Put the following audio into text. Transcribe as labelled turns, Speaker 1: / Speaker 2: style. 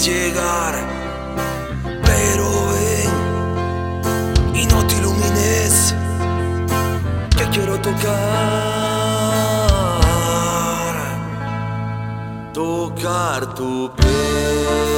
Speaker 1: llegar, pero ven y no te ilumines, que quiero tocar, tocar tu piel.